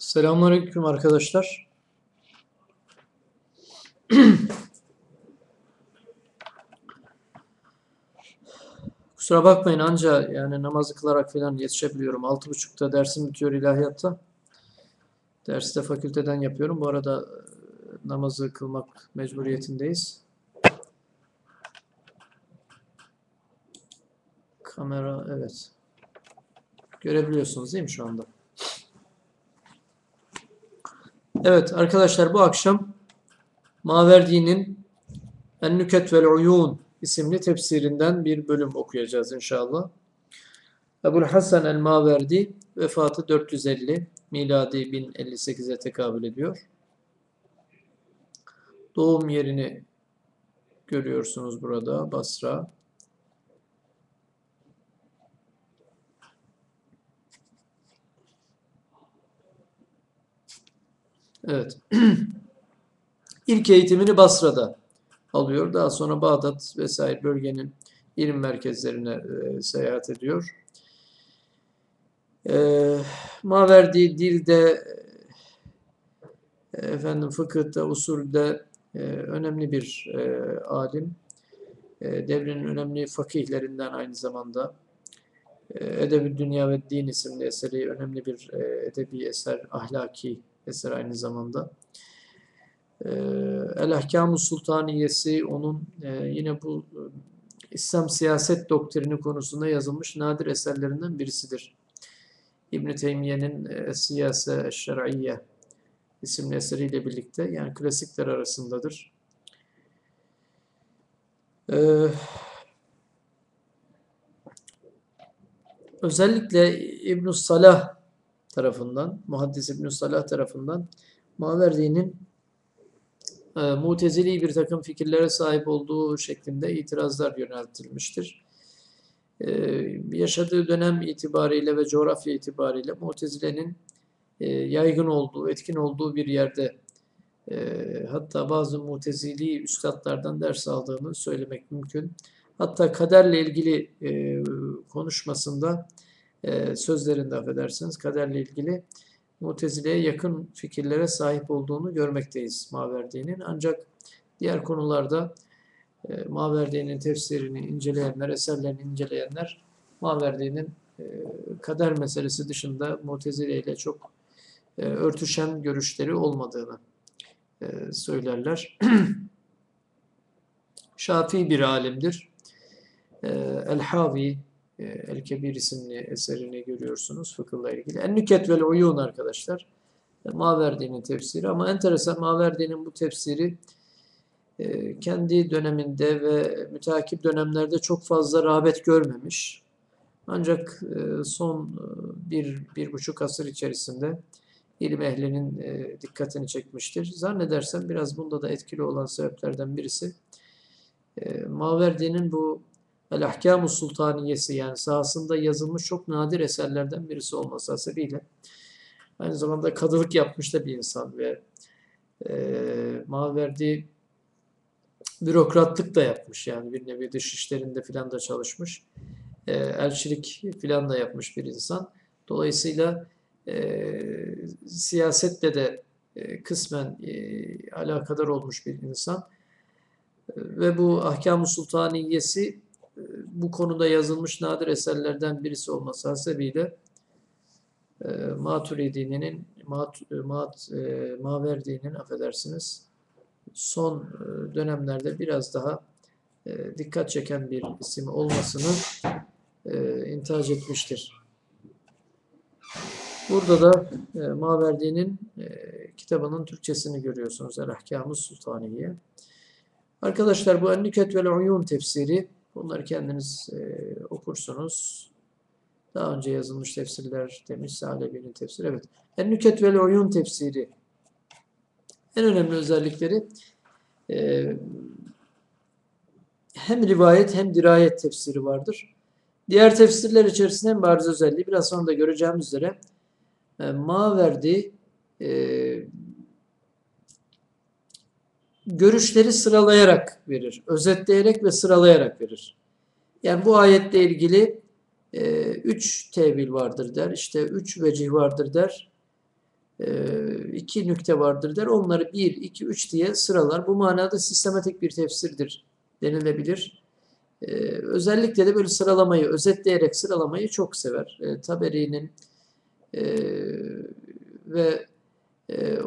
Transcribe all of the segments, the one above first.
Selamünaleyküm arkadaşlar. Kusura bakmayın anca yani namazı kılarak falan yetişebiliyorum. Altı buçukta dersim bitiyor ilahiyatta. Dersi de fakülteden yapıyorum. Bu arada e, namazı kılmak mecburiyetindeyiz. Kamera evet. Görebiliyorsunuz değil mi şu anda? Evet arkadaşlar bu akşam Maverdi'nin En-Nüket vel Uyun isimli tefsirinden bir bölüm okuyacağız inşallah. Ebul Hasan el-Maverdi vefatı 450 miladi 1058'e tekabül ediyor. Doğum yerini görüyorsunuz burada Basra. Evet. İlk eğitimini Basra'da alıyor. Daha sonra Bağdat vesaire bölgenin ilim merkezlerine e, seyahat ediyor. E, Maverdi dilde, e, efendim fıkıhta, usulde e, önemli bir e, alim. E, devrinin önemli fakihlerinden aynı zamanda. E, Edebi Dünya ve Din isimli eseri önemli bir e, edebi eser, ahlaki eser aynı zamanda. Ee, El Ahkam-ı Sultaniyesi onun e, yine bu e, İslam siyaset doktrini konusunda yazılmış nadir eserlerinden birisidir. İbn Teymiye'nin e, Siyase Şer'iyye isimli eseriyle birlikte yani klasikler arasındadır. Ee, özellikle ibn Salah tarafından, Muhaddis ibn Salah tarafından Maverdi'nin e, mutezili bir takım fikirlere sahip olduğu şeklinde itirazlar yöneltilmiştir. E, yaşadığı dönem itibariyle ve coğrafya itibariyle mutezilenin e, yaygın olduğu, etkin olduğu bir yerde e, hatta bazı mutezili üstadlardan ders aldığını söylemek mümkün. Hatta kaderle ilgili e, konuşmasında e, sözlerinde affedersiniz kaderle ilgili Mutezile'ye yakın fikirlere sahip olduğunu görmekteyiz Maverdi'nin. Ancak diğer konularda e, Maverdi'nin tefsirini inceleyenler, eserlerini inceleyenler Maverdi'nin e, kader meselesi dışında Mutezile ile çok e, örtüşen görüşleri olmadığını e, söylerler. Şafii bir alimdir. E, El-Havi El-Kebir isimli eserini görüyorsunuz fıkıhla ilgili. En-Nüket vel Uyun arkadaşlar. E, Maverdi'nin tefsiri ama enteresan Maverdi'nin bu tefsiri e, kendi döneminde ve müteakip dönemlerde çok fazla rağbet görmemiş. Ancak son bir, bir buçuk asır içerisinde ilim ehlinin dikkatini çekmiştir. Zannedersem biraz bunda da etkili olan sebeplerden birisi Maverdi'nin bu El Ahkamu Sultaniyesi yani sahasında yazılmış çok nadir eserlerden birisi olması hasebiyle aynı zamanda kadılık yapmış da bir insan ve e, Maverdi bürokratlık da yapmış yani bir nevi dış işlerinde filan da çalışmış. E, elçilik filan da yapmış bir insan. Dolayısıyla e, siyasetle de e, kısmen e, alakadar olmuş bir insan. E, ve bu Ahkam-ı Sultaniyesi bu konuda yazılmış nadir eserlerden birisi olması hasebiyle e, Maturidi'nin Mat, e, Mat, e, Maverdi'nin affedersiniz son e, dönemlerde biraz daha e, dikkat çeken bir isim olmasını e, intihac etmiştir. Burada da e, Maverdi'nin e, kitabının Türkçesini görüyorsunuz. El-Ahkam-ı Sultaniye. Arkadaşlar bu En-Nüket vel Uyun tefsiri Bunları kendiniz e, okursunuz. Daha önce yazılmış tefsirler demiş Salebi'nin tefsiri. Evet. En-Nüket vel Oyun tefsiri. En önemli özellikleri e, hem rivayet hem dirayet tefsiri vardır. Diğer tefsirler içerisinde en bariz özelliği biraz sonra da göreceğimiz üzere e, Maverdi e, görüşleri sıralayarak verir. Özetleyerek ve sıralayarak verir. Yani bu ayetle ilgili e, üç tevil vardır der. İşte üç vecih vardır der. e, iki nükte vardır der. Onları bir, iki, üç diye sıralar. Bu manada sistematik bir tefsirdir denilebilir. E, özellikle de böyle sıralamayı, özetleyerek sıralamayı çok sever. E, Taberi'nin e, ve e,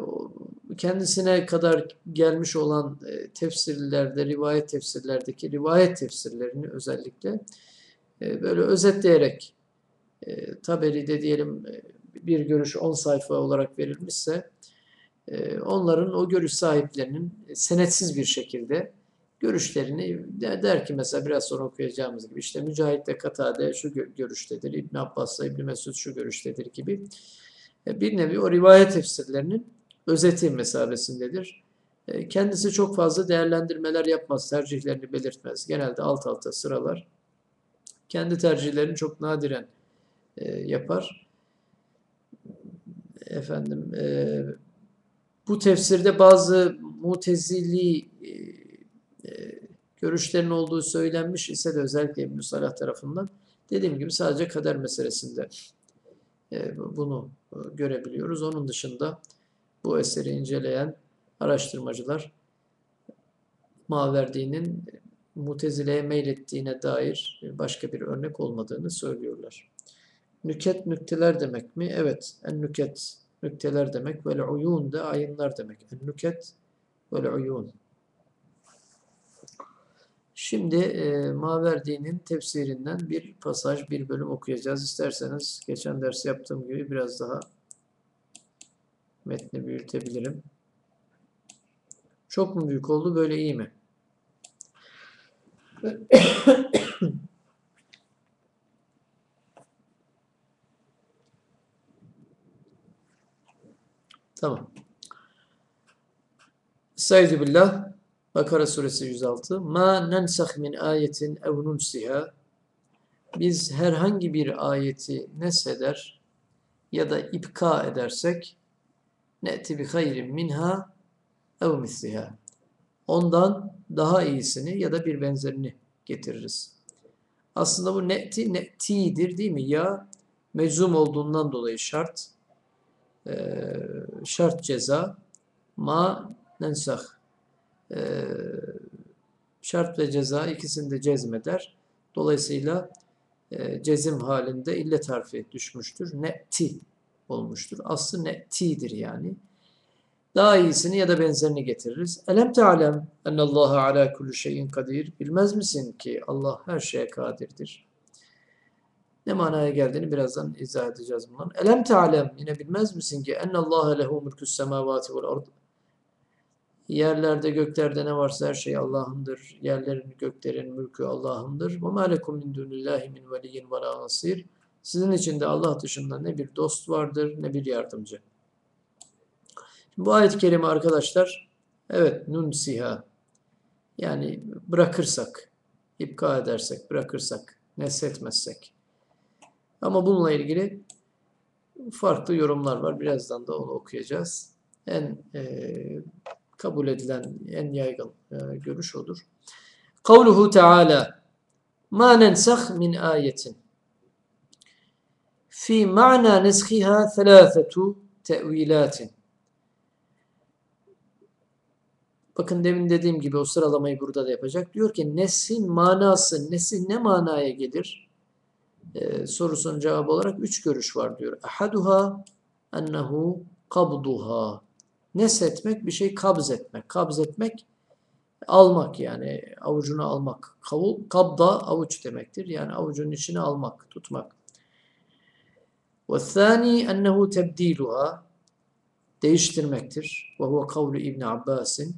kendisine kadar gelmiş olan e, tefsirlerde, rivayet tefsirlerdeki rivayet tefsirlerini özellikle e, böyle özetleyerek e, Taberi'de diyelim bir görüş 10 sayfa olarak verilmişse onların o görüş sahiplerinin senetsiz bir şekilde görüşlerini der ki mesela biraz sonra okuyacağımız gibi işte Mücahit de Katade şu görüştedir, İbn Abbas'la İbn Mesud şu görüştedir gibi bir nevi o rivayet tefsirlerinin özeti mesabesindedir. E, kendisi çok fazla değerlendirmeler yapmaz, tercihlerini belirtmez. Genelde alt alta sıralar. Kendi tercihlerini çok nadiren e, yapar. Efendim, bu tefsirde bazı mutezili görüşlerin olduğu söylenmiş ise de özellikle İbn-i Salah tarafından dediğim gibi sadece kader meselesinde bunu görebiliyoruz. Onun dışında bu eseri inceleyen araştırmacılar Maverdi'nin Mutezile'ye meylettiğine dair başka bir örnek olmadığını söylüyorlar. Nüket nükteler demek mi? Evet. En nüket nükteler demek. Vel uyun da ayınlar demek. En nüket vel uyun. Şimdi e, Maverdi'nin tefsirinden bir pasaj, bir bölüm okuyacağız. İsterseniz geçen ders yaptığım gibi biraz daha metni büyütebilirim. Çok mu büyük oldu, böyle iyi mi? tamam. Estaizu billah. Bakara suresi 106. Ma nensah min ayetin ev nunsiha. Biz herhangi bir ayeti nesheder ya da ipka edersek ne'ti bi hayrin minha ev misliha. Ondan daha iyisini ya da bir benzerini getiririz. Aslında bu ne'ti ne'tidir değil mi? Ya meczum olduğundan dolayı şart. Ee, şart ceza. Ma nensah ee, şart ve ceza ikisini de cezmeder. Dolayısıyla e, cezim halinde illet harfi düşmüştür. Ne'ti olmuştur. Aslı ne'tidir yani. Daha iyisini ya da benzerini getiririz. Elem te'alem ennallaha ala kulli şeyin kadir. Bilmez misin ki Allah her şeye kadirdir. Ne manaya geldiğini birazdan izah edeceğiz bundan. Elem te'alem yine bilmez misin ki ennallaha lehu mülkü's semavati vel ard. Yerlerde göklerde ne varsa her şey Allah'ındır. Yerlerin göklerin mülkü Allah'ındır. Ve mâ lekum min dunillahi min veliyyin ve nasir. Sizin için de Allah dışında ne bir dost vardır ne bir yardımcı. Bu ayet-i kerime arkadaşlar evet nun siha yani bırakırsak, ipka edersek, bırakırsak, nesletmezsek. Ama bununla ilgili farklı yorumlar var. Birazdan da onu okuyacağız. En e, kabul edilen en yaygın e, görüş odur. Kavluhu Teala Ma nensah min ayetin Fi ma'na neskiha thelâfetu te'vilatin Bakın demin dediğim gibi o sıralamayı burada da yapacak. Diyor ki nesin manası, nesin ne manaya gelir? Ee, sorusunun cevabı olarak üç görüş var diyor. Ahaduha ennehu kabduha Nesetmek bir şey kabz etmek. Kabz etmek almak yani avucuna almak. Kavul, kabda avuç demektir. Yani avucun içine almak, tutmak. وَالثَّانِي أَنَّهُ تَبْد۪يلُهَا Değiştirmektir. وَهُوَ kavlu İbn Abbas'in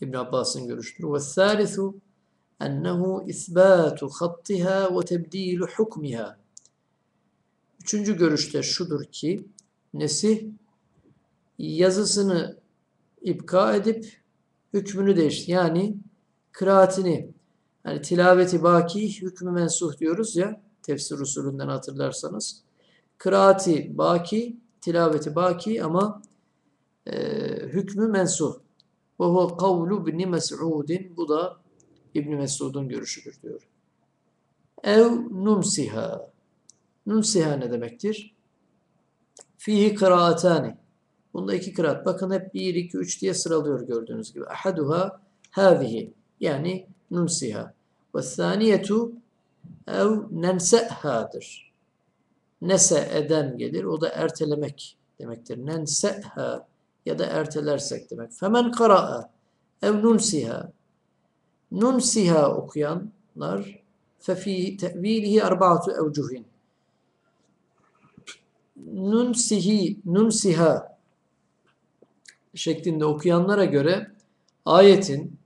İbn Abbas'ın görüştür. وَالثَّالِثُ أَنَّهُ إِثْبَاتُ خَطِّهَا وَتَبْد۪يلُ حُكْمِهَا Üçüncü görüşte şudur ki nesih yazısını ipka edip hükmünü değiştir. Yani kıraatini yani tilaveti baki hükmü mensuh diyoruz ya tefsir usulünden hatırlarsanız. Kıraati baki, tilaveti baki ama e, hükmü mensuh. Ve huve kavlu ibn Mes'udin. Bu da İbn Mesud'un görüşüdür diyor. Ev nunsiha. Nunsiha ne demektir? fihi kıraatani. Bunda iki kıraat. Bakın hep 1, 2, 3 diye sıralıyor gördüğünüz gibi. Ahaduha hâzihi. Yani nunsiha. Ve thaniyetu ev nense'hadır. Nese eden gelir. O da ertelemek demektir. Nense'ha ya da ertelersek demek. Femen kara'a ev nunsiha. Nunsiha okuyanlar fefi tevilihi erba'atu evcuhin. Nunsihi, nunsiha şeklinde okuyanlara göre ayetin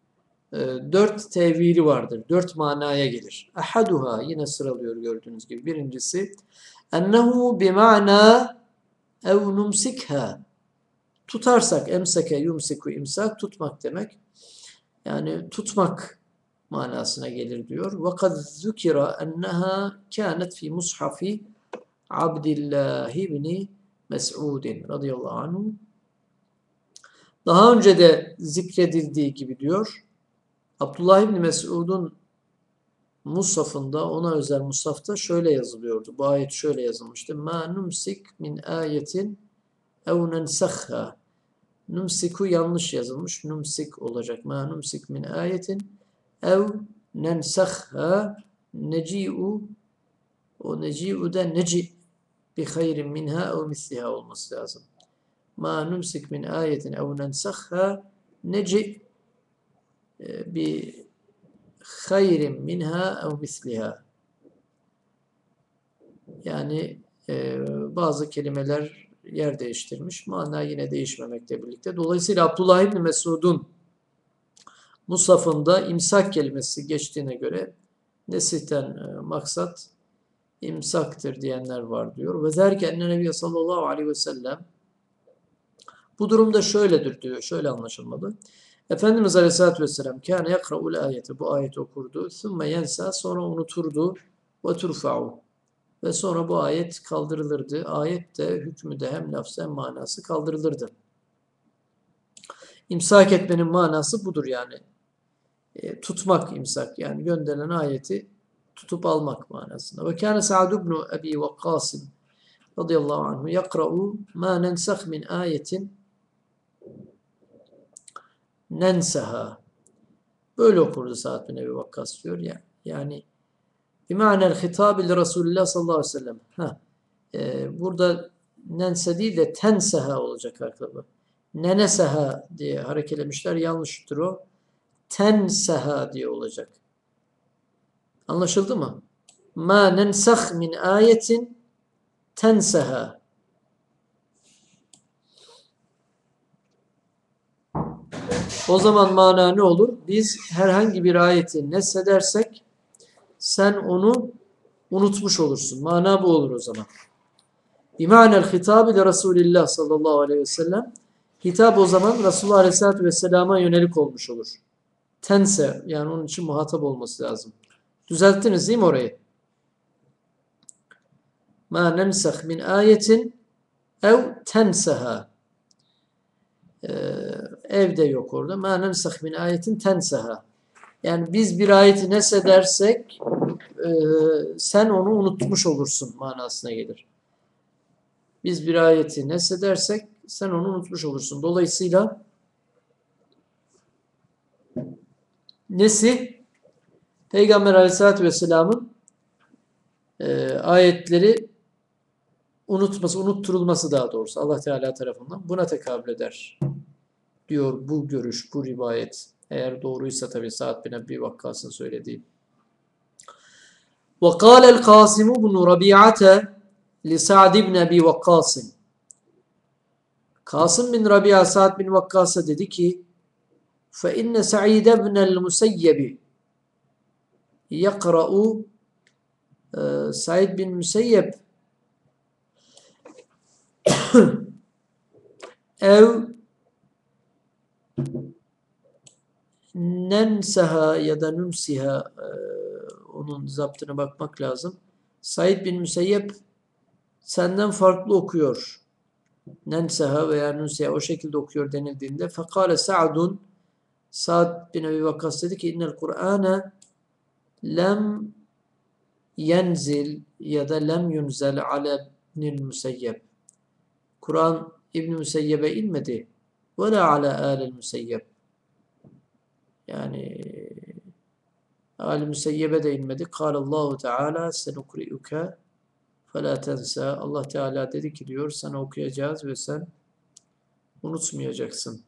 e, dört tevili vardır. Dört manaya gelir. Ahaduha yine sıralıyor gördüğünüz gibi. Birincisi ennehu bima'na ev numsikha tutarsak emseke yumsiku imsak tutmak demek. Yani tutmak manasına gelir diyor. Ve kad zukira enneha kânet fi mushafi Abdillah ibn Mes'udin radıyallahu anhu. Daha önce de zikredildiği gibi diyor. Abdullah ibn Mes'ud'un Musaf'ında ona özel Musaf'ta şöyle yazılıyordu. Bu ayet şöyle yazılmıştı. Ma numsik min ayetin ev nensakha. Numsiku yanlış yazılmış. Numsik olacak. Ma numsik min ayetin ev nensakha neci'u o neci'u da neci bi hayrin minha ev misliha olması lazım. Ma numsik min ayetin ev nensakha neci bi hayrin minha ev misliha. Yani e, bazı kelimeler yer değiştirmiş. Mana yine değişmemekle birlikte. Dolayısıyla Abdullah İbni Mesud'un Musaf'ında imsak kelimesi geçtiğine göre nesihten e, maksat imsaktır diyenler var diyor. Ve derken Nebi sallallahu aleyhi ve sellem bu durumda şöyledir diyor. Şöyle anlaşılmalı. Efendimiz Aleyhisselatü Vesselam kâne yakra'ul ayeti. Bu ayeti okurdu. Sümme yensa sonra unuturdu. Ve turfa'u. Ve sonra bu ayet kaldırılırdı. Ayet de hükmü de hem lafzı hem manası kaldırılırdı. İmsak etmenin manası budur yani. E, tutmak imsak yani gönderilen ayeti tutup almak manasında. Ve kâne Sa'd ibn Ebi Vakkas radıyallahu anhu yakra'u ma nensah min ayetin nensaha. Böyle okurdu Sa'd bin Ebi Vakkas diyor ya. Yani bimanel hitab ile Resulullah sallallahu aleyhi ve sellem. Ha. Ee, burada nense değil de tenseha olacak arkadaşlar. Neneseha diye harekelemişler. Yanlıştır o. Tenseha diye olacak. Anlaşıldı mı? Ma nensah min ayetin tenseha. O zaman mana ne olur? Biz herhangi bir ayeti nesnedersek sen onu unutmuş olursun. Mana bu olur o zaman. Bimanel hitab ile Resulillah sallallahu aleyhi ve sellem hitap o zaman Resulullah aleyhissalatü vesselama yönelik olmuş olur. Tense yani onun için muhatap olması lazım. Düzelttiniz değil mi orayı? Ma nensah min ayetin ev tenseha. Ee, evde yok orada. Ma nensah min ayetin tenseha. Yani biz bir ayeti nesedersek e, sen onu unutmuş olursun manasına gelir. Biz bir ayeti nesedersek sen onu unutmuş olursun. Dolayısıyla nesi? Peygamber Aleyhisselatü Vesselam'ın e, ayetleri unutması, unutturulması daha doğrusu Allah Teala tarafından buna tekabül eder Diyor bu görüş, bu rivayet. Eğer doğruysa tabi Sa'd bin Ebi Vakkas'ın söylediği. وقال القاسم بن ربيعة لسعد بن أبي وقاص Kasım bin Rabia Sa'd bin Vakkas'a dedi ki فَاِنَّ سَعِيدَ بْنَ الْمُسَيَّبِ يَقْرَأُ Said bin Müseyyep ev nenseha ya da nümsiha e, onun zaptına bakmak lazım. Said bin Müseyyep senden farklı okuyor. Nenseha veya nünsiha o şekilde okuyor denildiğinde fekale Sa'dun Sa'd bin Ebi Vakkas dedi ki innel Kur'ane lem yenzil ya da lem yunzel ala ibnil Müseyyep Kur'an İbn Müseyyeb'e inmedi ve la ala alil müseyyeb. Yani al müseyyebe de inmedik. Kâlallahu Teala senukri'uke fela tensa. Allah Teala dedi ki diyor sana okuyacağız ve sen unutmayacaksın.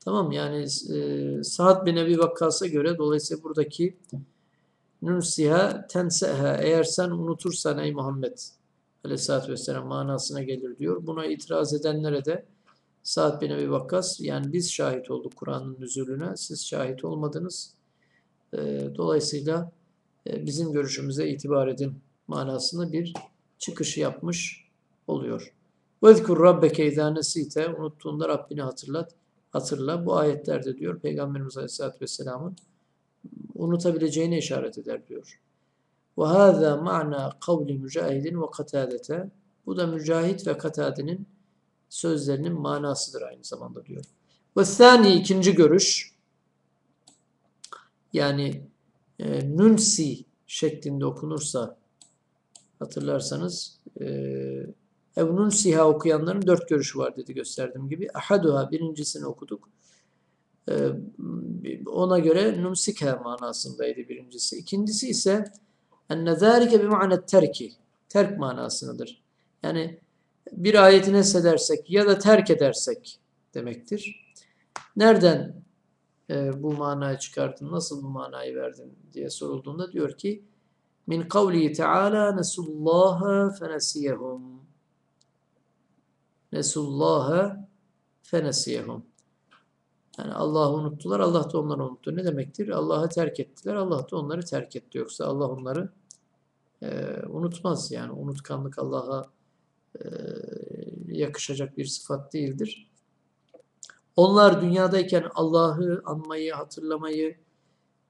Tamam yani e, Sa'd bin Ebi Vakkas'a göre dolayısıyla buradaki nunsiha tenseha eğer sen unutursan ey Muhammed Aleyhisselatü Vesselam manasına gelir diyor. Buna itiraz edenlere de Sa'd bin Ebi Vakkas yani biz şahit olduk Kur'an'ın nüzulüne siz şahit olmadınız. E, dolayısıyla e, bizim görüşümüze itibar edin manasında bir çıkışı yapmış oluyor. وَذْكُرْ رَبَّكَ اِذَا نَسِيتَ Unuttuğunda Rabbini hatırlat. Hatırla. Bu ayetlerde diyor Peygamberimiz Aleyhisselatü Vesselam'ın unutabileceğine işaret eder diyor. وَهَذَا مَعْنَا قَوْلِ مُجَاهِدٍ وَقَتَادَةَ Bu da Mücahit ve Katade'nin sözlerinin manasıdır aynı zamanda diyor. Ve thani ikinci görüş yani e, nunsi şeklinde okunursa hatırlarsanız e, ev nunsiha okuyanların dört görüşü var dedi gösterdiğim gibi. Ahaduha birincisini okuduk. E, ona göre numsika manasındaydı birincisi. İkincisi ise enne zâlike bima'net terki terk manasındadır. Yani bir ayeti nesedersek ya da terk edersek demektir. Nereden e, bu manayı çıkarttın, nasıl bu manayı verdin diye sorulduğunda diyor ki min kavli teala nesullaha fenesiyehum nesullaha fenesiyehum yani Allah'ı unuttular, Allah da onları unuttu. Ne demektir? Allah'ı terk ettiler, Allah da onları terk etti. Yoksa Allah onları e, unutmaz. Yani unutkanlık Allah'a e, yakışacak bir sıfat değildir. Onlar dünyadayken Allah'ı anmayı, hatırlamayı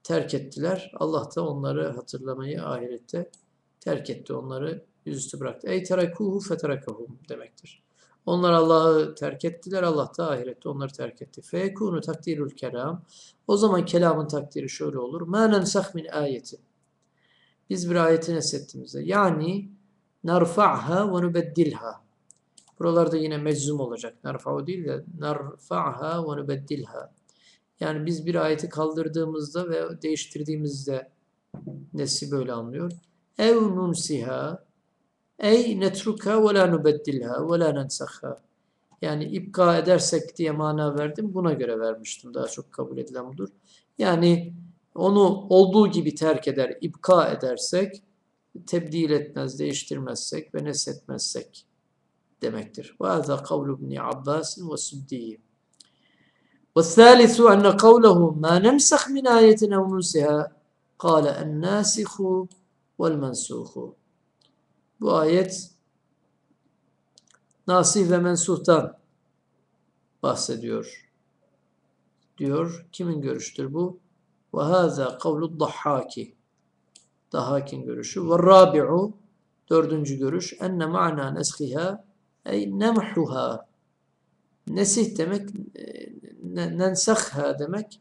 terk ettiler. Allah da onları hatırlamayı ahirette terk etti. Onları yüzüstü bıraktı. Ey terekuhu feterekahum demektir. Onlar Allah'ı terk ettiler. Allah da ahirette onları terk etti. Fekunu takdirül kelam. O zaman kelamın takdiri şöyle olur. Ma nensah ayeti. Biz bir ayeti nesettiğimizde yani narfa'ha ve nubeddilha. Buralarda yine meczum olacak. Narfa'u değil de narfa'ha ve nubeddilha. Yani biz bir ayeti kaldırdığımızda ve değiştirdiğimizde nesi böyle anlıyor. Ev nunsiha ey netruka ve la nubeddilha ve la nensakha. Yani ipka edersek diye mana verdim. Buna göre vermiştim. Daha çok kabul edilen budur. Yani onu olduğu gibi terk eder, ipka edersek tebdil etmez, değiştirmezsek ve nesetmezsek demektir. Ve hâzâ kavlu ibn Abbas ve Süddiyi. والثالث أن قوله ما ننسخ من آية أو ننسها قال الناسخ والمنسوخ bu ayet nasih ve mensuhtan bahsediyor. Diyor. Kimin görüştür bu? Ve hâzâ kavlu dahhâki. Dahakin görüşü. Ve rabi'u dördüncü görüş enne ma'na neshiha ey nemhuha nesih demek nensakha demek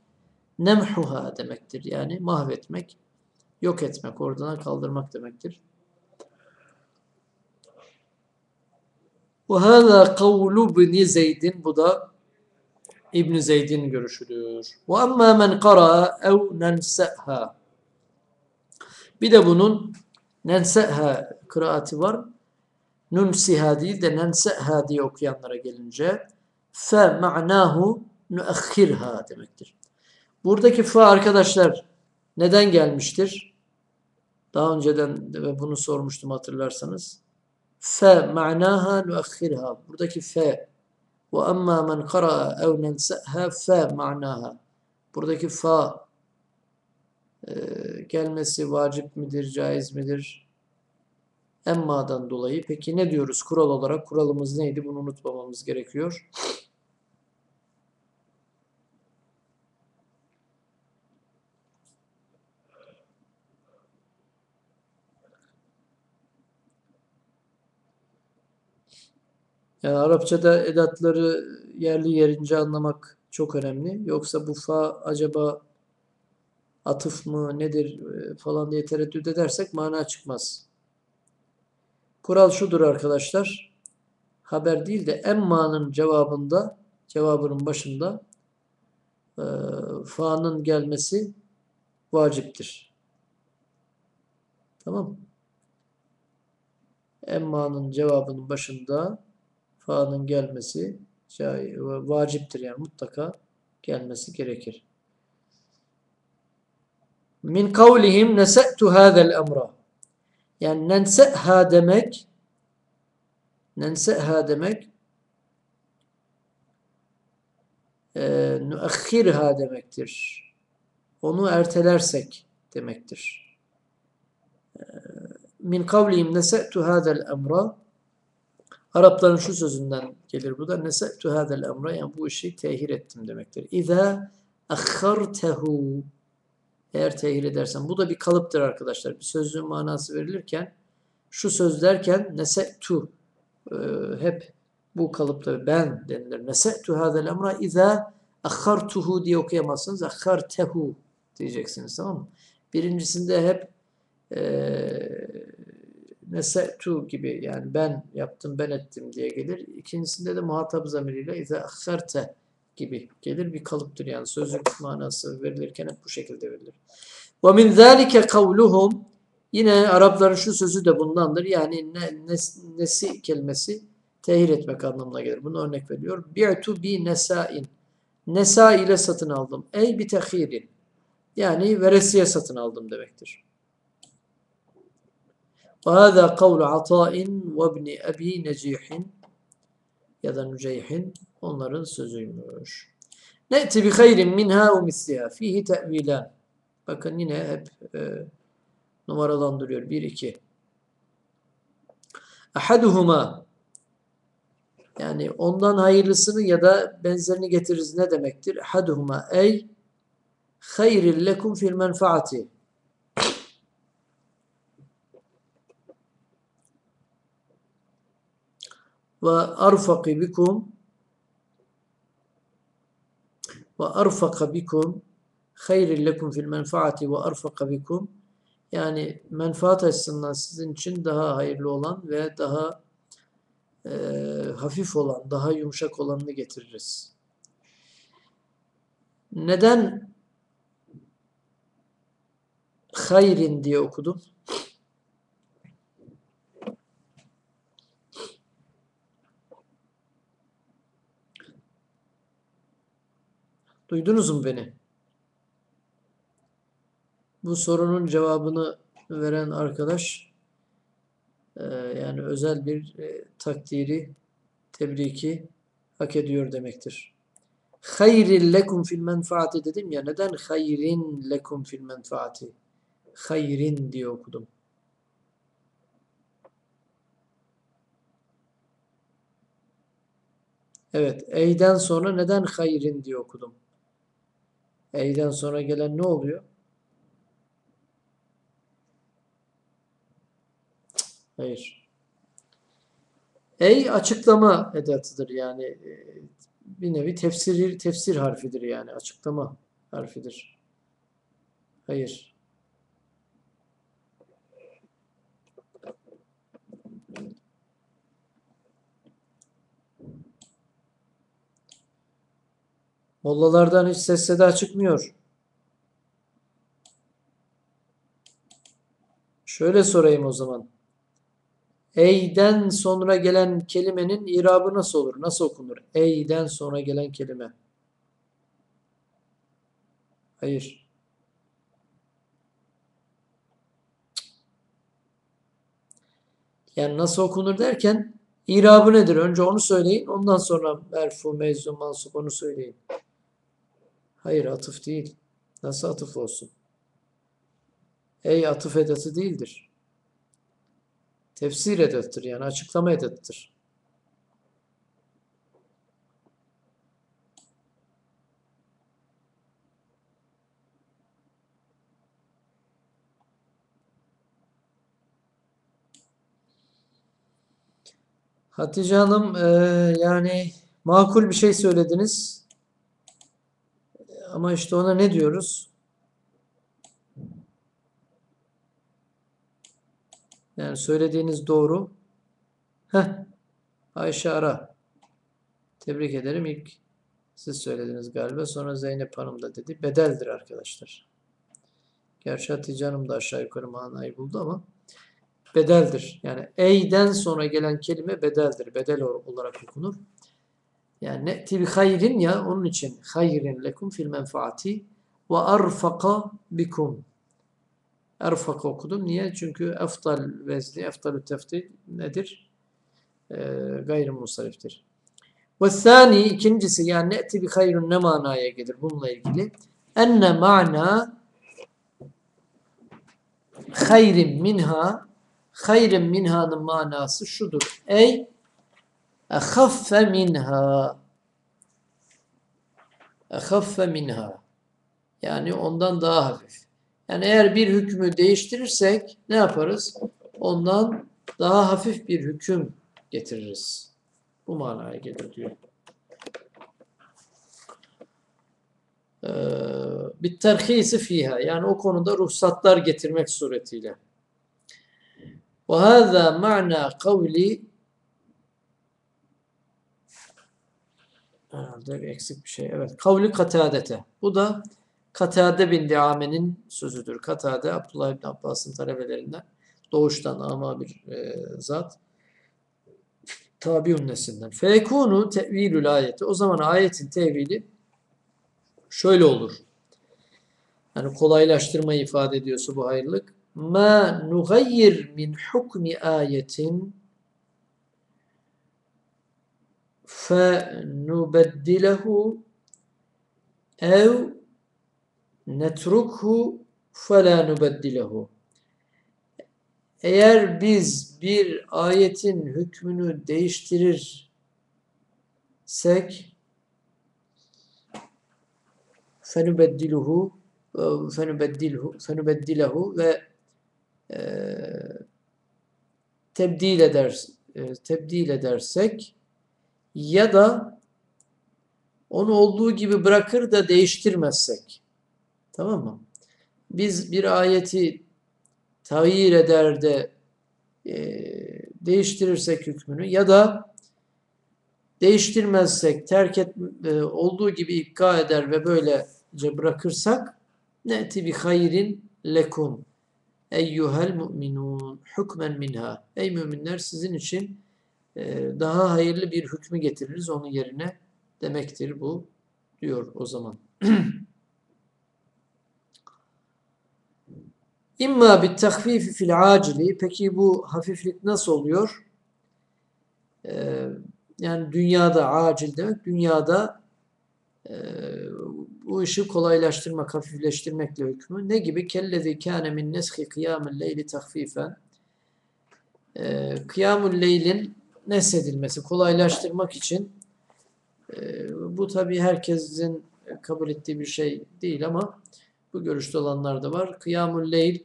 nemhuha demektir. Yani mahvetmek, yok etmek, oradan kaldırmak demektir. Ve hâzâ kavlu ibn Zeyd'in bu da İbn Zeyd'in görüşüdür. Ve emmâ men qara'a ev nenseha bir de bunun nenseha kıraati var. Nunsiha değil de nenseha diye okuyanlara gelince fe ma'nahu nuakhirha demektir. Buradaki fe arkadaşlar neden gelmiştir? Daha önceden bunu sormuştum hatırlarsanız. Fe ma'naha nuakhirha. Buradaki fe ve amma men qara'a ev nenseha fe ma'naha. Buradaki fa e, gelmesi vacip midir, caiz midir? Emma'dan dolayı. Peki ne diyoruz kural olarak? Kuralımız neydi? Bunu unutmamamız gerekiyor. Yani Arapçada edatları yerli yerince anlamak çok önemli. Yoksa bu fa acaba atıf mı nedir e, falan diye tereddüt edersek mana çıkmaz. Kural şudur arkadaşlar. Haber değil de emma'nın cevabında, cevabının başında e, fa'nın gelmesi vaciptir. Tamam Emma'nın cevabının başında fa'nın gelmesi vaciptir yani mutlaka gelmesi gerekir. Min kavlihim nese'tu hâzel emra. Yani nense'ha demek nense'ha demek e, nüakhirha demektir. Onu ertelersek demektir. E, min kavlihim nese'tu hâzel emra Arapların şu sözünden gelir bu da nese'tu hâzel emra yani bu işi tehir ettim demektir. İzâ akhartehu eğer tehir edersen. Bu da bir kalıptır arkadaşlar. Bir sözlüğün manası verilirken şu söz derken nese'tu e, hep bu kalıpta ben denilir. Nese'tu hâzel emra izâ akhartuhu diye okuyamazsınız. Akhartehu diyeceksiniz tamam mı? Birincisinde hep e, nese'tu gibi yani ben yaptım ben ettim diye gelir. İkincisinde de muhatap zamiriyle izâ akharte gibi gelir bir kalıptır yani sözlük manası verilirken hep bu şekilde verilir. Ve min zâlike kavluhum yine Arapların şu sözü de bundandır. Yani ne, nes, nesi kelimesi tehir etmek anlamına gelir. Bunu örnek veriyor. Bi'tu bi nesain. Nesa ile satın aldım. Ey bi tehirin. Yani veresiye satın aldım demektir. وهذا قول عطاء وابن أبي نجيح ya da Nüceyhin onların sözüymüş. Ne'ti bi hayrin minha ve misliha. Fihi te'vilan. Bakın yine hep e, numaralandırıyor. 1 2. Ahaduhuma yani ondan hayırlısını ya da benzerini getiririz ne demektir? Ahaduhuma ey hayril lekum fil menfaati. Ve arfaki bikum ve arfaka bikum hayril lekum fil menfaati ve arfaka bikum yani menfaat açısından sizin için daha hayırlı olan ve daha e, hafif olan, daha yumuşak olanını getiririz. Neden hayrin diye okudum? Duydunuz mu beni? Bu sorunun cevabını veren arkadaş e, yani özel bir e, takdiri, tebriki hak ediyor demektir. Hayril lekum fil menfaati dedim ya neden hayrin lekum fil menfaati? Hayrin diye okudum. Evet, eyden sonra neden hayrin diye okudum? Eyden sonra gelen ne oluyor? Hayır. Ey açıklama edatıdır yani e, bir nevi tefsir tefsir harfidir yani açıklama harfidir. Hayır. Mollalardan hiç ses seda çıkmıyor. Şöyle sorayım o zaman. Ey'den sonra gelen kelimenin irabı nasıl olur? Nasıl okunur? Ey'den sonra gelen kelime. Hayır. Yani nasıl okunur derken irabı nedir? Önce onu söyleyin. Ondan sonra merfu, mevzu, mansup onu söyleyin. Hayır atıf değil. Nasıl atıf olsun? Ey atıf edatı değildir. Tefsir edattır yani açıklama edattır. Hatice Hanım eee, yani makul bir şey söylediniz. Ama işte ona ne diyoruz? Yani söylediğiniz doğru. Heh, Ayşe Ara. Tebrik ederim. İlk siz söylediniz galiba. Sonra Zeynep Hanım da dedi. Bedeldir arkadaşlar. Gerçi Hatice Hanım da aşağı yukarı manayı buldu ama bedeldir. Yani eyden sonra gelen kelime bedeldir. Bedel ol- olarak okunur. Yani ne'ti bi hayrin ya onun için hayrin lekum fil menfaati ve arfaka bikum. Erfaka okudum. Niye? Çünkü eftal vezni, eftalü teftil nedir? Ee, gayrimusariftir. Ve sani ikincisi yani ne'ti bi hayrun ne manaya gelir bununla ilgili? Enne mana hayrin minha hayrin minha'nın manası şudur. Ey ehaffe minha ehaffe minha yani ondan daha hafif. Yani eğer bir hükmü değiştirirsek ne yaparız? Ondan daha hafif bir hüküm getiririz. Bu manaya gelir diyor. bir terhisi fiha yani o konuda ruhsatlar getirmek suretiyle. Ve hâzâ ma'na kavli Herhalde bir eksik bir şey. Evet. Kavli Katade'te. Bu da Katade bin Diame'nin sözüdür. Katade Abdullah bin Abbas'ın talebelerinden doğuştan ama bir e, zat. Tabiun neslinden. Fekunu tevilül ayeti. O zaman ayetin tevili şöyle olur. Yani kolaylaştırma ifade ediyorsa bu hayırlık. Ma nugayyir min hukmi ayetin فنبدله أو نتركه فلا نبدله Eğer biz bir ayetin hükmünü değiştirirsek fenubeddiluhu fenubeddiluhu fenubeddilehu ve e, tebdil eder e, tebdil edersek ya da onu olduğu gibi bırakır da değiştirmezsek. Tamam mı? Biz bir ayeti tağyir eder de e, değiştirirsek hükmünü ya da değiştirmezsek, terk et, e, olduğu gibi ikka eder ve böylece bırakırsak ne'ti bi hayrin lekum eyyuhel mu'minun hukmen minha. Ey müminler sizin için daha hayırlı bir hükmü getiririz onun yerine demektir bu diyor o zaman. İmma bir tahfifi fil acili. Peki bu hafiflik nasıl oluyor? Ee, yani dünyada acil demek. Dünyada e, bu işi kolaylaştırmak, hafifleştirmekle hükmü. Ne gibi? Kellezi kâne min neshi kıyâmul leyli tahfifen. Ee, kıyamul leylin nesedilmesi, kolaylaştırmak için e, bu tabi herkesin kabul ettiği bir şey değil ama bu görüşte olanlar da var. Kıyamul leyl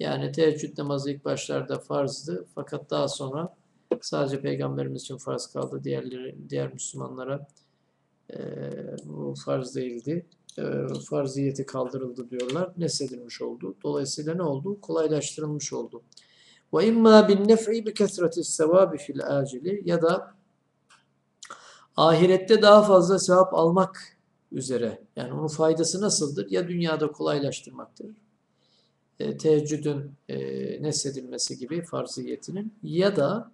yani teheccüd namazı ilk başlarda farzdı fakat daha sonra sadece peygamberimiz için farz kaldı. Diğerleri, diğer Müslümanlara e, bu farz değildi. E, farziyeti kaldırıldı diyorlar. Nesedilmiş oldu. Dolayısıyla ne oldu? Kolaylaştırılmış oldu. Ve imma bin nef'i bi kesreti sevabi fil acili ya da ahirette daha fazla sevap almak üzere. Yani onun faydası nasıldır? Ya dünyada kolaylaştırmaktır. E, teheccüdün e, nesedilmesi gibi farziyetinin ya da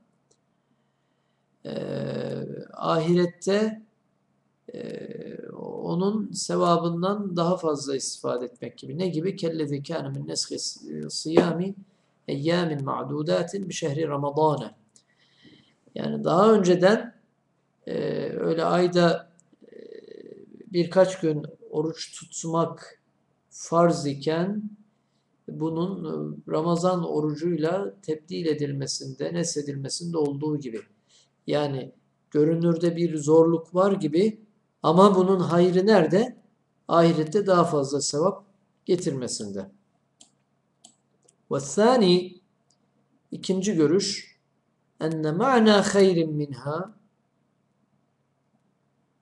e, ahirette e, onun sevabından daha fazla istifade etmek gibi. Ne gibi? Kellezi kâne min neshi siyami eyyamin ma'dudatin bi şehri Ramazana. Yani daha önceden e, öyle ayda e, birkaç gün oruç tutmak farz iken bunun e, Ramazan orucuyla tebdil edilmesinde, nesedilmesinde olduğu gibi. Yani görünürde bir zorluk var gibi ama bunun hayrı nerede? Ahirette daha fazla sevap getirmesinde. Ve thani ikinci görüş enne ma'na hayrin minha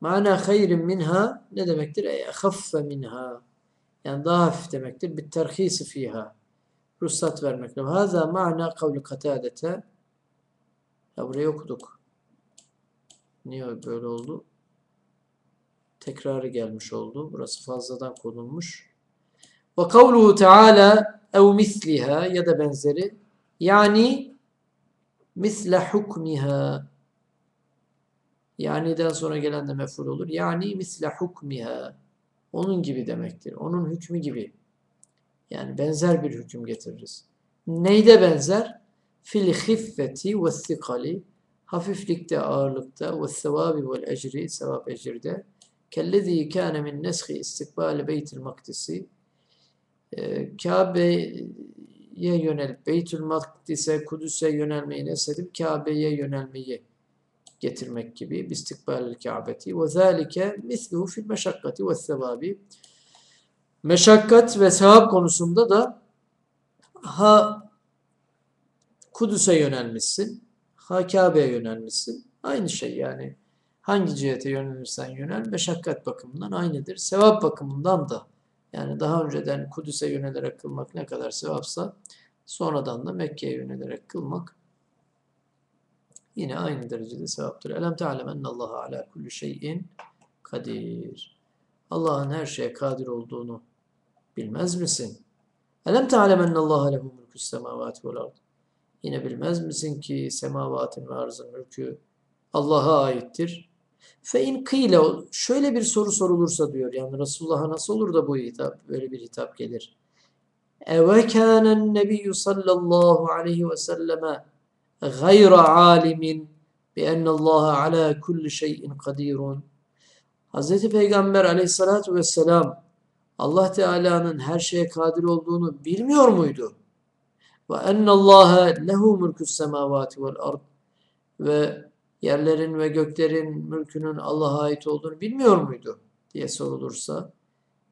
Mana hayrin minha ne demektir? Ey haffe minha. Yani daha hafif demektir. Bir terhisi fiha. Ruhsat vermekle. Haza ma'na kavli katadete. Ya burayı okuduk. Niye böyle oldu? Tekrarı gelmiş oldu. Burası fazladan konulmuş. Ve kavluhu teala ev misliha ya da benzeri. Yani misle hukmiha. Yani'den sonra gelen de mef'ul olur. Yani misle hukmiha. Onun gibi demektir. Onun hükmü gibi. Yani benzer bir hüküm getiririz. Neyde benzer? Fil hiffeti ve sikali. Hafiflikte, ağırlıkta ve sevabi vel ecri, sevap ecirde. Kellezî kâne min neshi istikbâli beytil makdisi. Ee, Kabe'ye yönelip Beytül Makdis'e, Kudüs'e yönelmeyi nesedip Kabe'ye yönelmeyi getirmek gibi istikbalil Kabe'ti. Ve zalike misluhu fil meşakkati ve sevabi. Meşakkat ve sevap konusunda da ha Kudüs'e yönelmişsin ha Kabe'ye yönelmişsin. Aynı şey yani. Hangi cihete yönelirsen yönel meşakkat bakımından aynıdır. Sevap bakımından da yani daha önceden Kudüs'e yönelerek kılmak ne kadar sevapsa sonradan da Mekke'ye yönelerek kılmak yine aynı derecede sevaptır. Elem te'alem ennallaha ala kulli şeyin kadir. Allah'ın her şeye kadir olduğunu bilmez misin? Elem te'alem ennallaha lehu mulkus semavati vel ard. Yine bilmez misin ki semavatın ve arzın mülkü Allah'a aittir. Fe in kıyle şöyle bir soru sorulursa diyor yani Resulullah'a nasıl olur da bu hitap böyle bir hitap gelir. Eve kânen nebiyyü sallallahu aleyhi ve selleme gayra alimin bi ennallaha ala kulli şeyin kadirun. Hz. Peygamber aleyhissalatu vesselam Allah Teala'nın her şeye kadir olduğunu bilmiyor muydu? Ve ennallaha lehu mulkus semavati vel ard ve yerlerin ve göklerin mülkünün Allah'a ait olduğunu bilmiyor muydu? diye sorulursa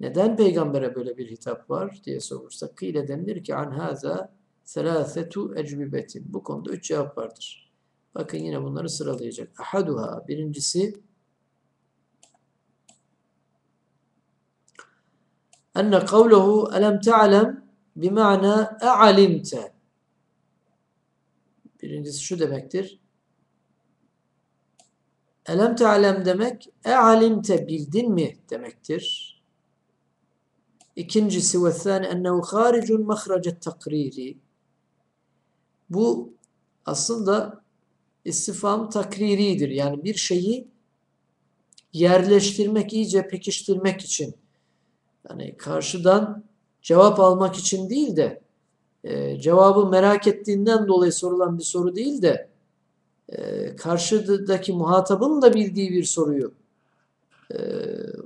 neden peygambere böyle bir hitap var diye sorulursa kıyle denilir ki an haza selâsetu ecvibetin. Bu konuda üç cevap vardır. Bakın yine bunları sıralayacak. Ahaduha birincisi enne kavlehu elem te'alem bima'na e'alimte. Birincisi şu demektir. Elem te'alem demek e'alimte bildin mi demektir. İkincisi ve thani ennehu haricun mahracet takriri. Bu aslında istifam takriridir. Yani bir şeyi yerleştirmek, iyice pekiştirmek için. Yani karşıdan cevap almak için değil de e, cevabı merak ettiğinden dolayı sorulan bir soru değil de e, karşıdaki muhatabın da bildiği bir soruyu e,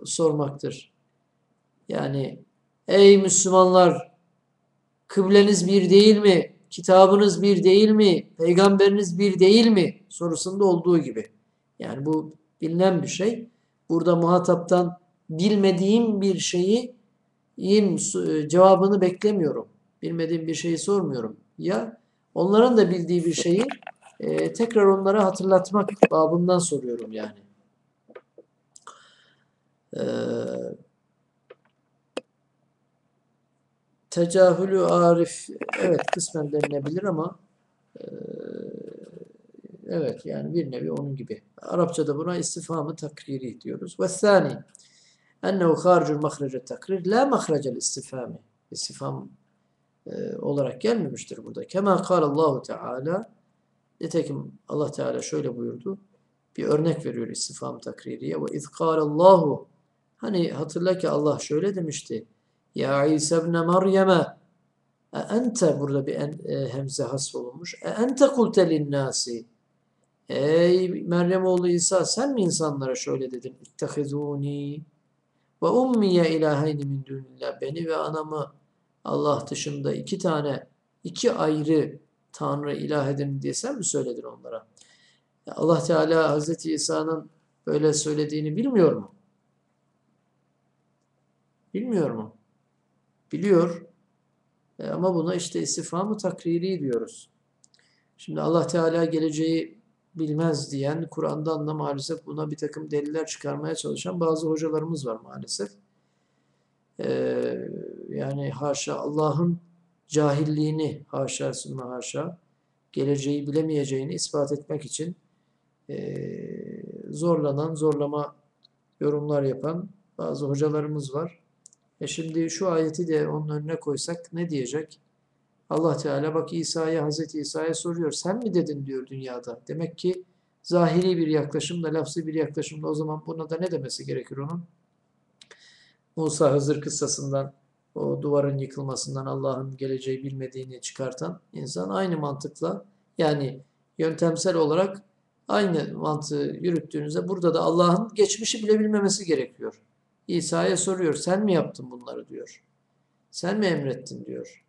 sormaktır. Yani ey Müslümanlar kıbleniz bir değil mi? kitabınız bir değil mi? Peygamberiniz bir değil mi? sorusunda olduğu gibi. Yani bu bilinen bir şey. Burada muhataptan bilmediğim bir şeyi yin cevabını beklemiyorum. Bilmediğim bir şeyi sormuyorum. Ya onların da bildiği bir şeyi e, tekrar onlara hatırlatmak babından soruyorum yani. Eee Tecahülü arif evet kısmen denilebilir ama e, evet yani bir nevi onun gibi. Arapçada buna istifamı takriri diyoruz. Ve thani ennehu harcul mahrece takrir la mahrecel istifami. İstifam e, olarak gelmemiştir burada. Kema Allahu Teala nitekim Allah Teala şöyle buyurdu. Bir örnek veriyor istifam takririye. Ve iz Allahu hani hatırla ki Allah şöyle demişti. Ya İsa ibn Meryem'e e ente burada bir en, e, hemze hasfolunmuş. E ente kulte linnâsi. Ey Meryem oğlu İsa sen mi insanlara şöyle dedin? İttehizûni ve ummiye ilaheyni min dunillah. Beni ve anamı Allah dışında iki tane, iki ayrı Tanrı ilah edin diye sen mi söyledin onlara? Allah Teala Hazreti İsa'nın böyle söylediğini bilmiyor mu? Bilmiyor mu? Biliyor. E, ama buna işte istifamı takriri diyoruz. Şimdi Allah Teala geleceği bilmez diyen, Kur'an'dan da maalesef buna bir takım deliller çıkarmaya çalışan bazı hocalarımız var maalesef. Ee, yani haşa Allah'ın cahilliğini haşa sümme haşa geleceği bilemeyeceğini ispat etmek için e, zorlanan, zorlama yorumlar yapan bazı hocalarımız var. E şimdi şu ayeti de onun önüne koysak ne diyecek? Allah Teala bak İsa'ya, Hazreti İsa'ya soruyor. Sen mi dedin diyor dünyada. Demek ki zahiri bir yaklaşımla, lafzı bir yaklaşımla o zaman buna da ne demesi gerekir onun? Musa Hızır kıssasından, o duvarın yıkılmasından Allah'ın geleceği bilmediğini çıkartan insan aynı mantıkla yani yöntemsel olarak aynı mantığı yürüttüğünüzde burada da Allah'ın geçmişi bile bilmemesi gerekiyor. İsa'ya soruyor, sen mi yaptın bunları diyor. Sen mi emrettin diyor.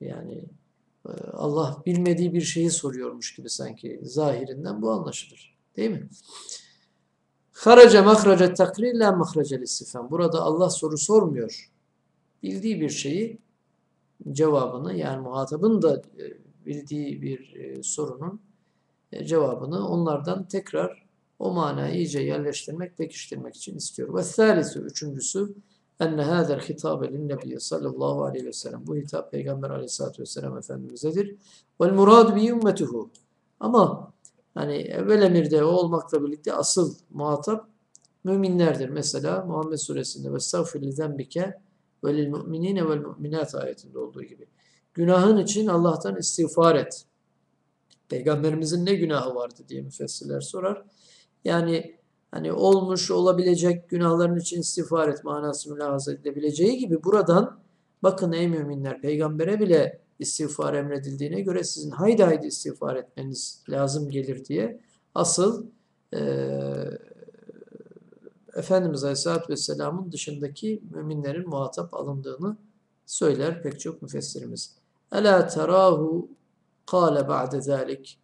Yani e, Allah bilmediği bir şeyi soruyormuş gibi sanki zahirinden bu anlaşılır. Değil mi? Haraca mahraca takrir la mahraca. Burada Allah soru sormuyor. Bildiği bir şeyi cevabını yani muhatabın da e, bildiği bir e, sorunun cevabını onlardan tekrar o manayı iyice yerleştirmek, pekiştirmek için istiyor. Ve thalithu, üçüncüsü, enne hâzel hitabe linnebiyye sallallahu aleyhi ve sellem. Bu hitap Peygamber aleyhissalatü vesselam Efendimiz'edir. Vel muradu bi ümmetuhu. Ama hani evvel emirde o olmakla birlikte asıl muhatap müminlerdir. Mesela Muhammed suresinde ve stağfir li zembike ve lil mu'minine vel mu'minat ayetinde olduğu gibi. Günahın için Allah'tan istiğfar et. Peygamberimizin ne günahı vardı diye müfessirler sorar. Yani hani olmuş olabilecek günahların için istiğfar et manası mülahaza edilebileceği gibi buradan bakın ey müminler peygambere bile istiğfar emredildiğine göre sizin haydi haydi istiğfar etmeniz lazım gelir diye asıl e, Efendimiz Aleyhisselatü Vesselam'ın dışındaki müminlerin muhatap alındığını söyler pek çok müfessirimiz. Ela terahu kâle ba'de zâlik.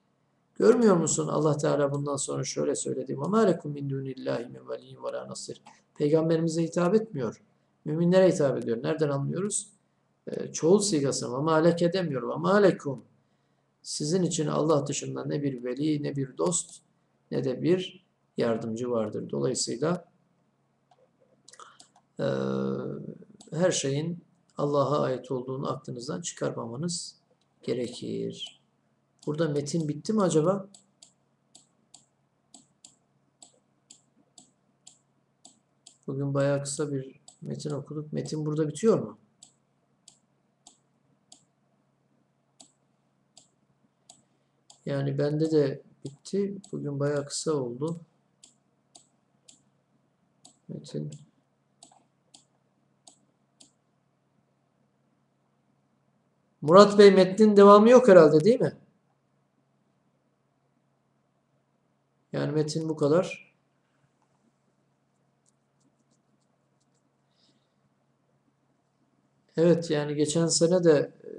Görmüyor musun Allah Teala bundan sonra şöyle söyledi. Ve mâlekum min dûnillâhi min veliyyin ve nasir. Peygamberimize hitap etmiyor. Müminlere hitap ediyor. Nereden anlıyoruz? E, çoğul sigası. Ve mâleke demiyor. Ve mâlekum. Sizin için Allah dışında ne bir veli, ne bir dost, ne de bir yardımcı vardır. Dolayısıyla e, her şeyin Allah'a ait olduğunu aklınızdan çıkarmamanız gerekir. Burada metin bitti mi acaba? Bugün bayağı kısa bir metin okuduk. Metin burada bitiyor mu? Yani bende de bitti. Bugün bayağı kısa oldu. Metin. Murat Bey metnin devamı yok herhalde değil mi? Yani metin bu kadar. Evet yani geçen sene de e,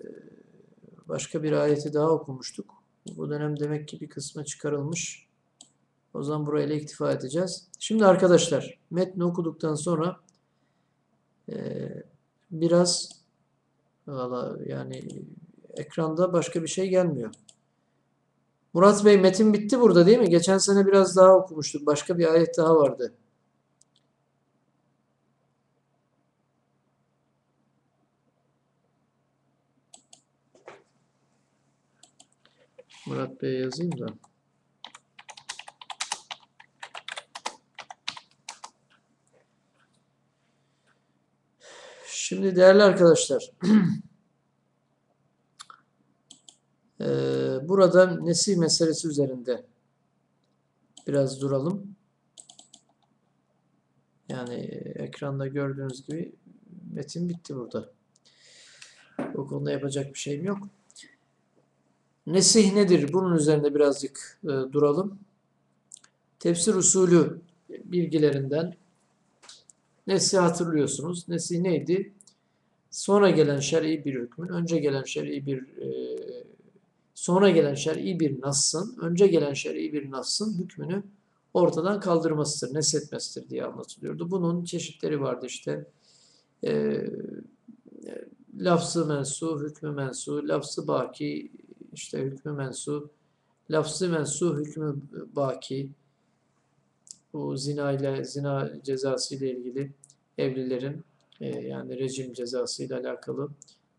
başka bir ayeti daha okumuştuk. Bu dönem demek ki bir kısmı çıkarılmış. O zaman burayla iktifa edeceğiz. Şimdi arkadaşlar metni okuduktan sonra e, biraz valla yani ekranda başka bir şey gelmiyor. Murat Bey metin bitti burada değil mi? Geçen sene biraz daha okumuştuk. Başka bir ayet daha vardı. Murat Bey yazayım da. Şimdi değerli arkadaşlar Ee, burada nesih meselesi üzerinde biraz duralım. Yani ekranda gördüğünüz gibi metin bitti burada. Bu konuda yapacak bir şeyim yok. Nesih nedir? Bunun üzerinde birazcık e, duralım. Tefsir usulü bilgilerinden nesih hatırlıyorsunuz. Nesih neydi? Sonra gelen şer'i bir hükmün, önce gelen şer'i bir e, sonra gelen şer'i bir nassın, önce gelen şer'i bir nassın hükmünü ortadan kaldırmasıdır, nesletmesidir diye anlatılıyordu. Bunun çeşitleri vardı işte. E, lafzı mensu, hükmü mensu, lafzı baki, işte hükmü mensu, lafzı mensu, hükmü baki, bu zina ile zina cezası ile ilgili evlilerin e, yani rejim cezası ile alakalı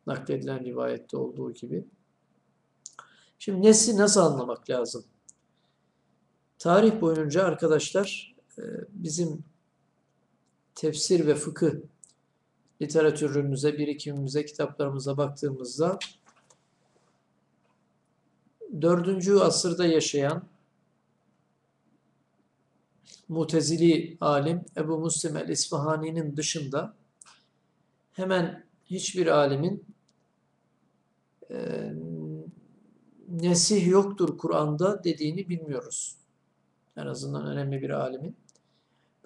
nakledilen rivayette olduğu gibi. Şimdi nesli nasıl anlamak lazım? Tarih boyunca arkadaşlar e, bizim tefsir ve fıkıh literatürümüze, birikimimize, kitaplarımıza baktığımızda 4. asırda yaşayan Mutezili alim Ebu Muslim el-İsfahani'nin dışında hemen hiçbir alimin e, nesih yoktur Kur'an'da dediğini bilmiyoruz. En azından önemli bir alimin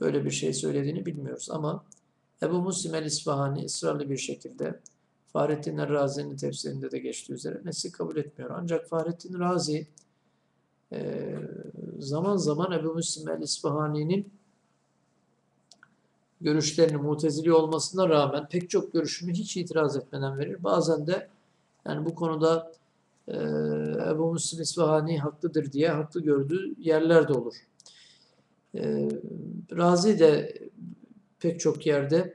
böyle bir şey söylediğini bilmiyoruz. Ama Ebu Muslim el-İsfahani ısrarlı bir şekilde Fahrettin Razi'nin tefsirinde de geçtiği üzere nesih kabul etmiyor. Ancak Fahrettin Razi e, zaman zaman Ebu Müslim el-İsfahani'nin görüşlerini mutezili olmasına rağmen pek çok görüşünü hiç itiraz etmeden verir. Bazen de yani bu konuda e, Ebu Müslim İsfahani haklıdır diye haklı gördüğü yerler de olur. E, Razi de pek çok yerde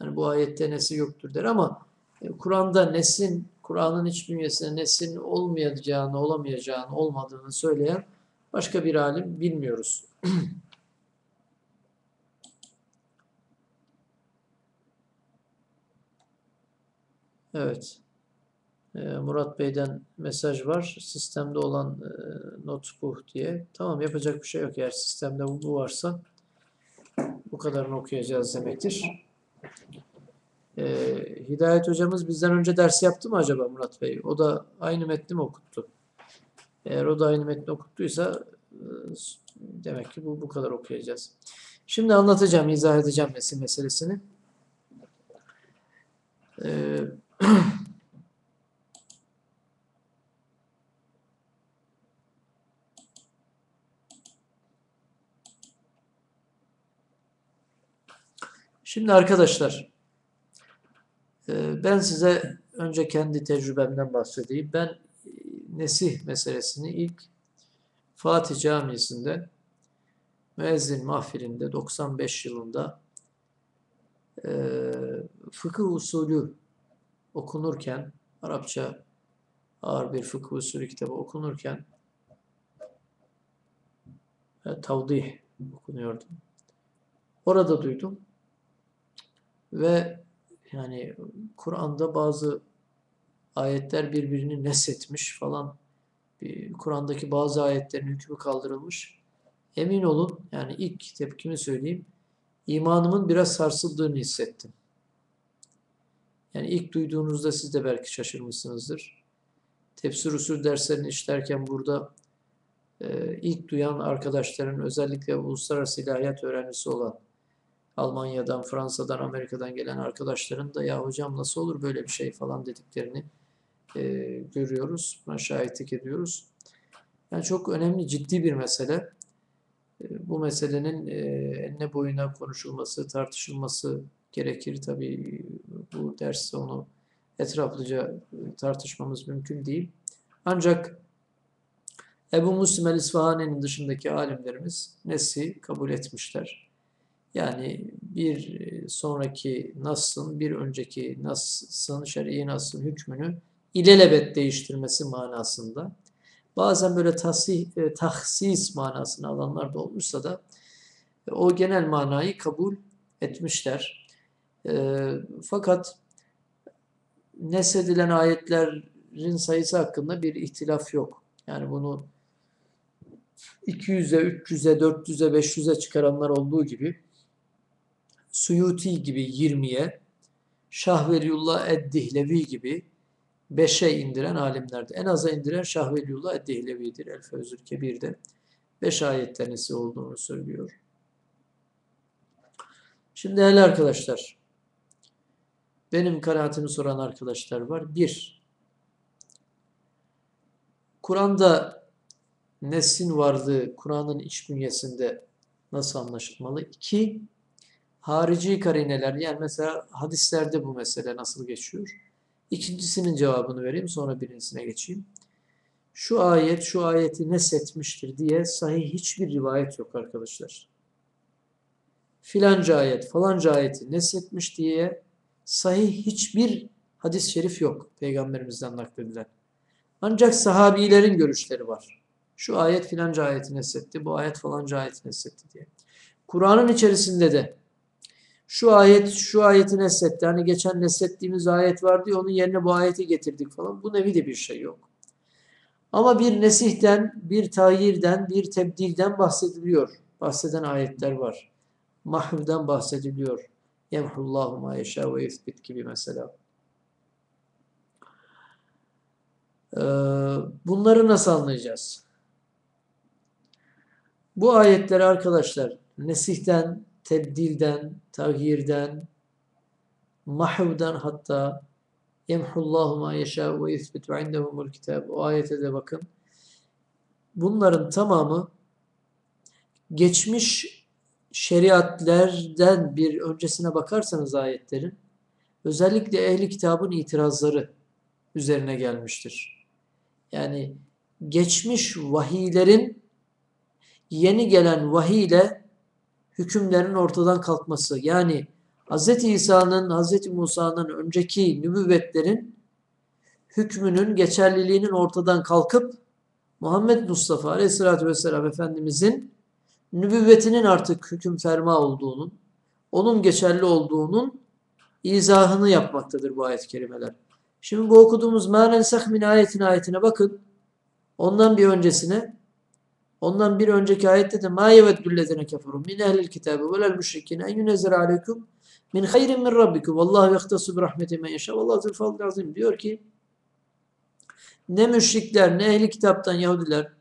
yani bu ayette nesi yoktur der ama e, Kur'an'da nesin, Kur'an'ın iç bünyesinde nesin olmayacağını, olamayacağını, olmadığını söyleyen başka bir alim bilmiyoruz. evet. E, Murat Bey'den mesaj var. Sistemde olan e, not bu diye. Tamam yapacak bir şey yok. Eğer sistemde bu, bu varsa bu kadarını okuyacağız demektir. Ee, Hidayet hocamız bizden önce ders yaptı mı acaba Murat Bey? O da aynı metni mi okuttu? Eğer o da aynı metni okuttuysa e, demek ki bu bu kadar okuyacağız. Şimdi anlatacağım, izah edeceğim nesil meselesini. Ee, Şimdi arkadaşlar ee, ben size önce kendi tecrübemden bahsedeyim. Ben e, nesih meselesini ilk Fatih Camisi'nde müezzin mahfilinde 95 yılında e, fıkıh usulü okunurken Arapça ağır bir fıkıh usulü kitabı okunurken e, tavdih okunuyordu. Orada duydum ve yani Kur'an'da bazı ayetler birbirini nesetmiş falan. Kur'an'daki bazı ayetlerin hükmü kaldırılmış. Emin olun yani ilk tepkimi söyleyeyim. imanımın biraz sarsıldığını hissettim. Yani ilk duyduğunuzda siz de belki şaşırmışsınızdır. Tefsir usul derslerini işlerken burada e, ilk duyan arkadaşların özellikle uluslararası ilahiyat öğrencisi olan Almanya'dan, Fransa'dan, Amerika'dan gelen arkadaşların da ya hocam nasıl olur böyle bir şey falan dediklerini e, görüyoruz. Buna şahitlik ediyoruz. Yani çok önemli, ciddi bir mesele. E, bu meselenin e, enine boyuna konuşulması, tartışılması gerekir. Tabii bu derste onu etraflıca tartışmamız mümkün değil. Ancak Ebu Muslim el-İsfahani'nin dışındaki alimlerimiz Nes'i kabul etmişler. Yani bir e, sonraki Nas'ın bir önceki Nas'ın, şer'i Nas'ın hükmünü ilelebet değiştirmesi manasında. Bazen böyle e, tahsis manasını alanlar da olmuşsa da e, o genel manayı kabul etmişler. E, fakat nesedilen ayetlerin sayısı hakkında bir ihtilaf yok. Yani bunu 200'e, 300'e, 400'e, 500'e çıkaranlar olduğu gibi Suyuti gibi 20'ye, Şah Veliullah Eddihlevi gibi 5'e indiren alimlerdi. En aza indiren Şah Veliullah Eddihlevi'dir. El Fevzül Kebir'de 5 ayet olduğunu söylüyor. Şimdi değerli arkadaşlar, benim kanaatimi soran arkadaşlar var. Bir, Kur'an'da neslin varlığı Kur'an'ın iç bünyesinde nasıl anlaşılmalı? İki, harici karineler yani mesela hadislerde bu mesele nasıl geçiyor? İkincisinin cevabını vereyim sonra birincisine geçeyim. şu ayet şu ayeti nesetmiştir diye sahih hiçbir rivayet yok arkadaşlar. Filanca ayet falanca ayeti nesetmiş diye sahih hiçbir hadis-i şerif yok peygamberimizden nakledilen. Ancak sahabilerin görüşleri var. Şu ayet filanca ayeti nesetti, bu ayet falanca ayeti nesetti diye. Kur'an'ın içerisinde de şu ayet şu ayeti nesetti. Hani geçen nesettiğimiz ayet vardı ya onun yerine bu ayeti getirdik falan. Bu nevi de bir şey yok. Ama bir nesihten, bir tayyirden, bir tebdilden bahsediliyor. Bahseden ayetler var. Mahvden bahsediliyor. Yemhullahu ma yeşâ ve yethbit gibi mesela. Ee, bunları nasıl anlayacağız? Bu ayetleri arkadaşlar nesihten, tebdilden, tagyirden, mahvden hatta yemhullahu ma yeşâ ve yethbit ve indehumul kitab. O ayete de bakın. Bunların tamamı geçmiş şeriatlerden bir öncesine bakarsanız ayetlerin özellikle ehli kitabın itirazları üzerine gelmiştir. Yani geçmiş vahiylerin yeni gelen vahiy ile hükümlerin ortadan kalkması. Yani Hz. İsa'nın, Hz. Musa'nın önceki nübüvvetlerin hükmünün, geçerliliğinin ortadan kalkıp Muhammed Mustafa Aleyhisselatü Vesselam Efendimizin nübüvvetinin artık hüküm ferma olduğunun, onun geçerli olduğunun izahını yapmaktadır bu ayet-i kerimeler. Şimdi bu okuduğumuz mâlensak min ayetin ayetine bakın. Ondan bir öncesine Ondan bir önceki ayette de ma yeveddüllezine keferu min ehlil kitabı velel müşrikine en yunezzir aleyküm min hayrin min rabbikum vallahu yehtasu bi rahmeti men yeşe vallahu zülfadl azim diyor ki ne müşrikler ne ehli kitaptan Yahudiler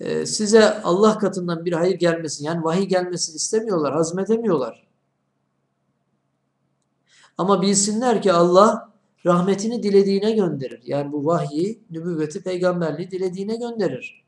e, size Allah katından bir hayır gelmesin yani vahiy gelmesini istemiyorlar, hazmedemiyorlar. Ama bilsinler ki Allah rahmetini dilediğine gönderir. Yani bu vahyi, nübüvveti, peygamberliği dilediğine gönderir.